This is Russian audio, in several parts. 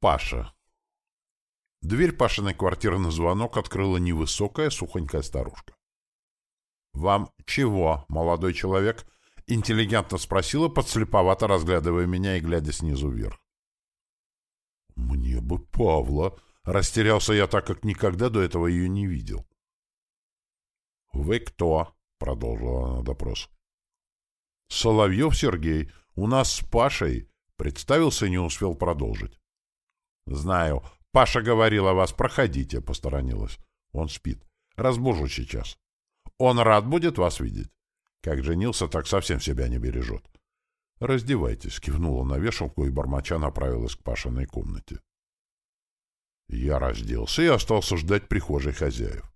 Паша. Дверь Пашиной квартиры на звонок открыла невысокая, сухонькая старушка. «Вам чего, молодой человек?» — интеллигентно спросила, подслеповато разглядывая меня и глядя снизу вверх. «Мне бы Павла!» — растерялся я так, как никогда до этого ее не видел. «Вы кто?» — продолжила она допрос. «Соловьев Сергей. У нас с Пашей...» — представился и не успел продолжить. «Знаю. Паша говорил о вас. Проходите», — посторонилась. «Он спит. Разбужу сейчас. Он рад будет вас видеть. Как женился, так совсем себя не бережет». «Раздевайтесь», — кивнула на вешалку и бормоча направилась к Пашиной комнате. Я разделся и остался ждать прихожей хозяев.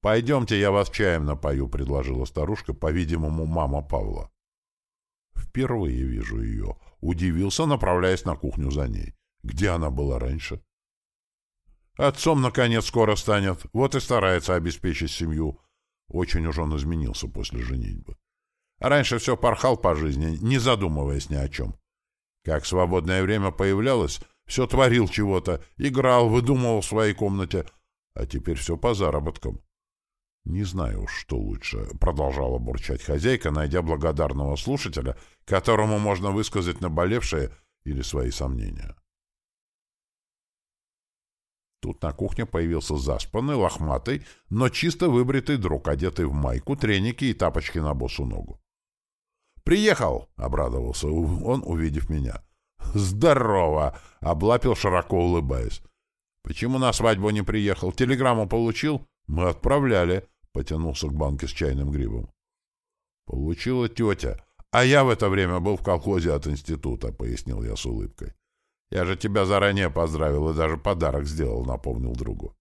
«Пойдемте, я вас чаем напою», — предложила старушка, по-видимому, мама Павла. Впервые вижу ее. Удивился, направляясь на кухню за ней. Где она была раньше? Отцом, наконец, скоро станет. Вот и старается обеспечить семью. Очень уж он изменился после женитьбы. А раньше все порхал по жизни, не задумываясь ни о чем. Как свободное время появлялось, все творил чего-то, играл, выдумывал в своей комнате, а теперь все по заработкам. «Не знаю уж, что лучше», — продолжала бурчать хозяйка, найдя благодарного слушателя, которому можно высказать наболевшие или свои сомнения. Тут на кухне появился заспанный, лохматый, но чисто выбритый друг, одетый в майку, треники и тапочки на босу ногу. «Приехал!» — обрадовался он, увидев меня. «Здорово!» — облапил, широко улыбаясь. «Почему на свадьбу не приехал? Телеграмму получил?» «Мы отправляли», — потянулся к банке с чайным грибом. «Получила тетя. А я в это время был в колхозе от института», — пояснил я с улыбкой. Я же тебя заранее поздравил и даже подарок сделал, напомнил другу.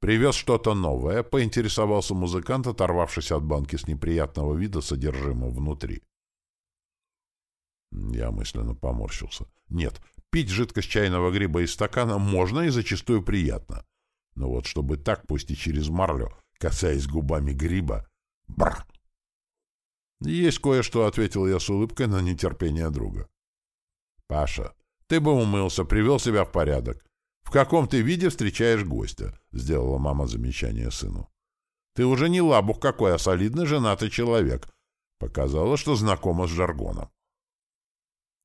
Привез что-то новое, поинтересовался музыкант, оторвавшись от банки с неприятного вида содержимого внутри. Я мысленно поморщился. Нет, пить жидкость чайного гриба из стакана можно и зачастую приятно. Но вот чтобы так, пусть и через марлю, касаясь губами гриба... Бррр! «Есть кое-что», — ответил я с улыбкой на нетерпение друга. Паша, ты бы умылся, привел себя в порядок. В каком ты виде встречаешь гостя? Сделала мама замечание сыну. Ты уже не лабух какой, а солидный женатый человек. Показала, что знакома с жаргоном.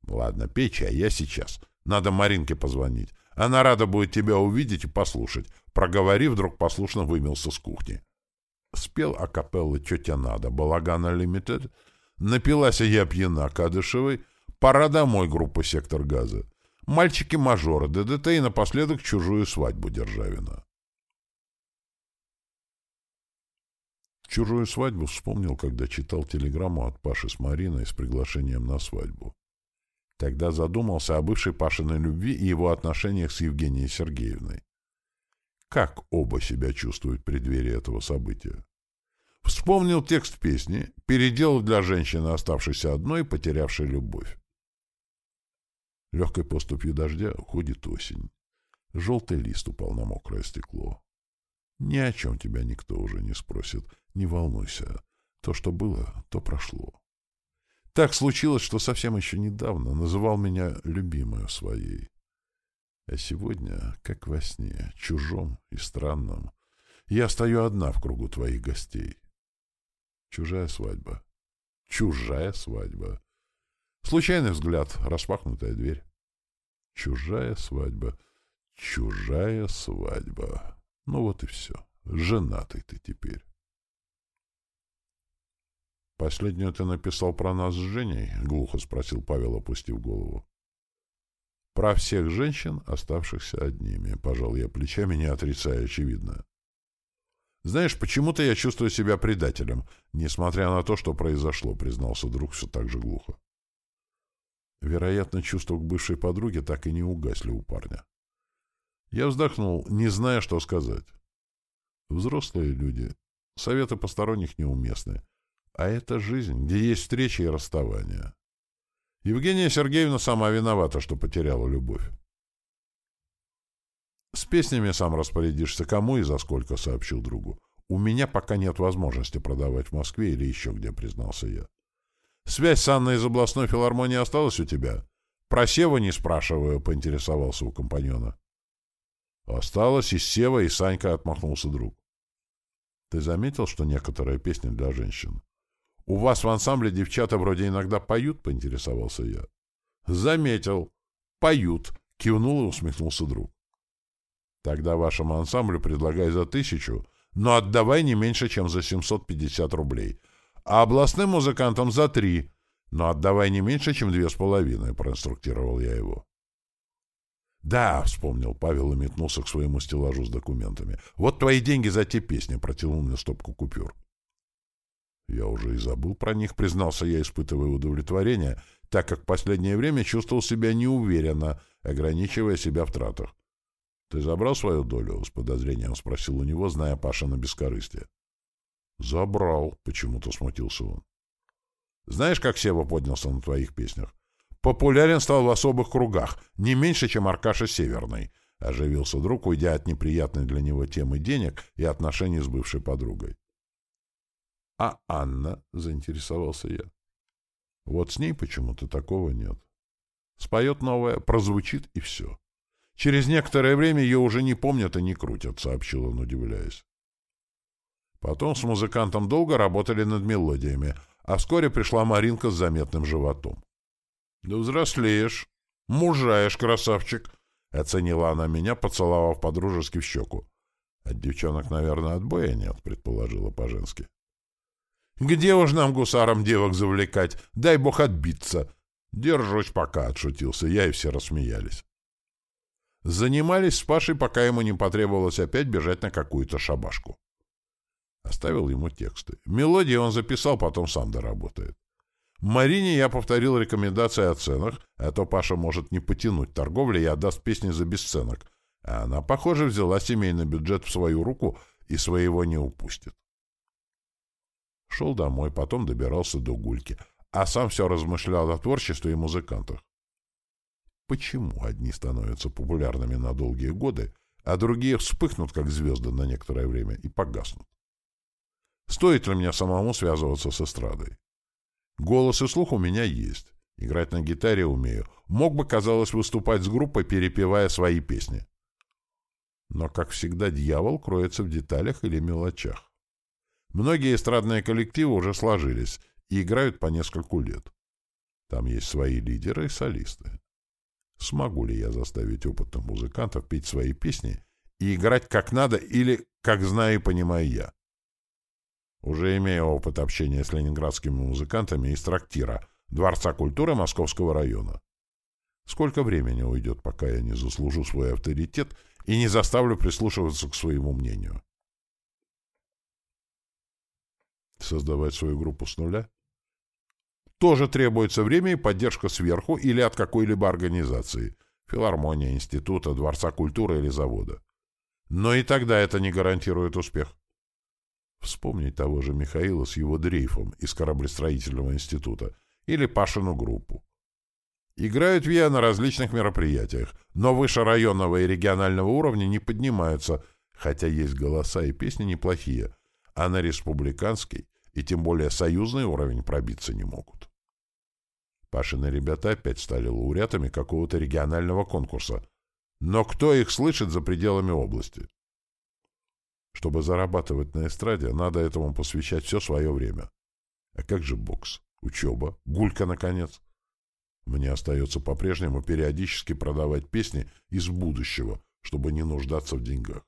Ладно, пей чай, я сейчас. Надо Маринке позвонить. Она рада будет тебя увидеть и послушать. Проговорив, вдруг послушно вымелся с кухни. Спел акапеллы «Тетя Надо», «Балагана Лимитед». Напилась я пьяна Кадышевой, Пора домой, группа «Сектор газа». Мальчики-мажоры, ДДТ и напоследок чужую свадьбу Державина. Чужую свадьбу вспомнил, когда читал телеграмму от Паши с Мариной с приглашением на свадьбу. Тогда задумался о бывшей Пашиной любви и его отношениях с Евгенией Сергеевной. Как оба себя чувствуют в преддверии этого события? Вспомнил текст песни, переделал для женщины, оставшейся одной, потерявшей любовь. Легкой поступью дождя уходит осень. Желтый лист упал на мокрое стекло. Ни о чем тебя никто уже не спросит. Не волнуйся. То, что было, то прошло. Так случилось, что совсем еще недавно называл меня любимой своей. А сегодня, как во сне, чужом и странном, я стою одна в кругу твоих гостей. Чужая свадьба. Чужая свадьба. Случайный взгляд, распахнутая дверь. Чужая свадьба, чужая свадьба. Ну вот и все. Женатый ты теперь. «Последнюю ты написал про нас с Женей?» — глухо спросил Павел, опустив голову. «Про всех женщин, оставшихся одними», — пожал я плечами, не отрицая очевидное. «Знаешь, почему-то я чувствую себя предателем, несмотря на то, что произошло», — признался друг все так же глухо. Вероятно, чувства к бывшей подруге так и не угасли у парня. Я вздохнул, не зная, что сказать. Взрослые люди, советы посторонних неуместны. А это жизнь, где есть встречи и расставания. Евгения Сергеевна сама виновата, что потеряла любовь. «С песнями сам распорядишься, кому и за сколько», — сообщил другу. «У меня пока нет возможности продавать в Москве или еще где», — признался я. Связь с Анной из областной филармонии осталась у тебя? Про Сева не спрашиваю, — поинтересовался у компаньона. Осталось и Сева, и Санька, — отмахнулся друг. Ты заметил, что некоторые песни для женщин? У вас в ансамбле девчата вроде иногда поют, — поинтересовался я. Заметил. Поют, — кивнул и усмехнулся друг. Тогда вашему ансамблю предлагай за тысячу, но отдавай не меньше, чем за 750 рублей. А областным музыкантам за три, но отдавай не меньше, чем две с половиной, — проинструктировал я его. «Да», — вспомнил Павел и метнулся к своему стеллажу с документами. «Вот твои деньги за те песни», — протянул мне стопку купюр. Я уже и забыл про них, признался я, испытывая удовлетворение, так как в последнее время чувствовал себя неуверенно, ограничивая себя в тратах. «Ты забрал свою долю?» — с подозрением спросил у него, зная Пашина бескорыстие. «Забрал», — почему-то смутился он. «Знаешь, как Сева поднялся на твоих песнях? Популярен стал в особых кругах, не меньше, чем Аркаша Северный», — оживился друг, уйдя от неприятной для него темы денег и отношений с бывшей подругой. «А Анна?» — заинтересовался я. «Вот с ней почему-то такого нет. Споет новое, прозвучит и все». Через некоторое время ее уже не помнят и не крутят, — сообщил он, удивляясь. Потом с музыкантом долго работали над мелодиями, а вскоре пришла Маринка с заметным животом. — Да взрослеешь, мужаешь, красавчик, — оценила она меня, поцеловав подружески в щеку. — От девчонок, наверное, отбоя нет, — предположила по-женски. — Где уж нам, гусарам, девок завлекать? Дай бог отбиться. — Держусь пока, — отшутился я, и все рассмеялись. Занимались с Пашей, пока ему не потребовалось опять бежать на какую-то шабашку. Оставил ему тексты. Мелодии он записал, потом сам доработает. Марине я повторил рекомендации о ценах, а то Паша может не потянуть торговли и отдаст песни за бесценок. А она, похоже, взяла семейный бюджет в свою руку и своего не упустит. Шел домой, потом добирался до Гульки, а сам все размышлял о творчестве и музыкантах. Почему одни становятся популярными на долгие годы, а другие вспыхнут, как звезды, на некоторое время и погаснут? Стоит ли мне самому связываться с эстрадой? Голос и слух у меня есть. Играть на гитаре умею. Мог бы, казалось, выступать с группой, перепевая свои песни. Но, как всегда, дьявол кроется в деталях или мелочах. Многие эстрадные коллективы уже сложились и играют по нескольку лет. Там есть свои лидеры и солисты. Смогу ли я заставить опытных музыкантов петь свои песни и играть как надо или как знаю и понимаю я? Уже имея опыт общения с ленинградскими музыкантами из трактира, Дворца культуры Московского района. Сколько времени уйдет, пока я не заслужу свой авторитет и не заставлю прислушиваться к своему мнению? Создавать свою группу с нуля? тоже требуется время и поддержка сверху или от какой-либо организации, филармония, института, дворца культуры или завода. Но и тогда это не гарантирует успех. Вспомнить того же Михаила с его дрейфом из кораблестроительного института или Пашину группу. Играют ВИА на различных мероприятиях, но выше районного и регионального уровня не поднимаются, хотя есть голоса и песни неплохие, а на республиканский и тем более союзный уровень пробиться не могут. Пашины ребята опять стали лауреатами какого-то регионального конкурса. Но кто их слышит за пределами области? Чтобы зарабатывать на эстраде, надо этому посвящать все свое время. А как же бокс? Учеба? Гулька, наконец? Мне остается по-прежнему периодически продавать песни из будущего, чтобы не нуждаться в деньгах.